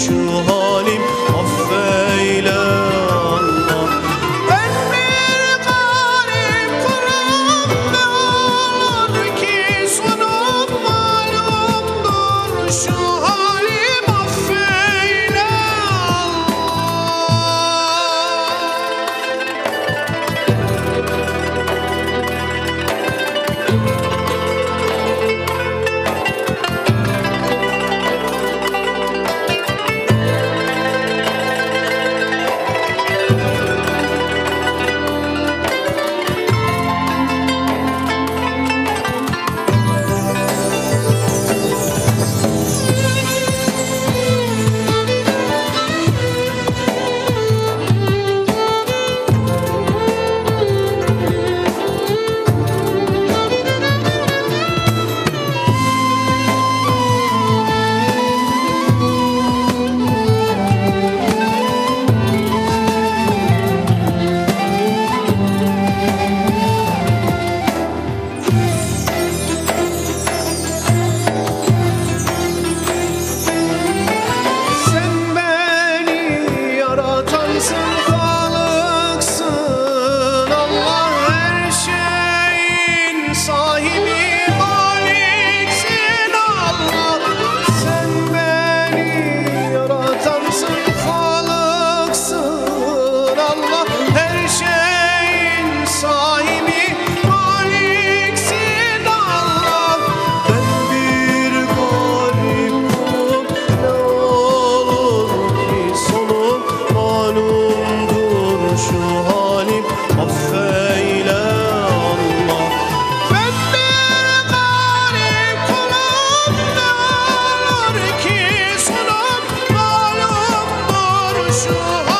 sure Thank you.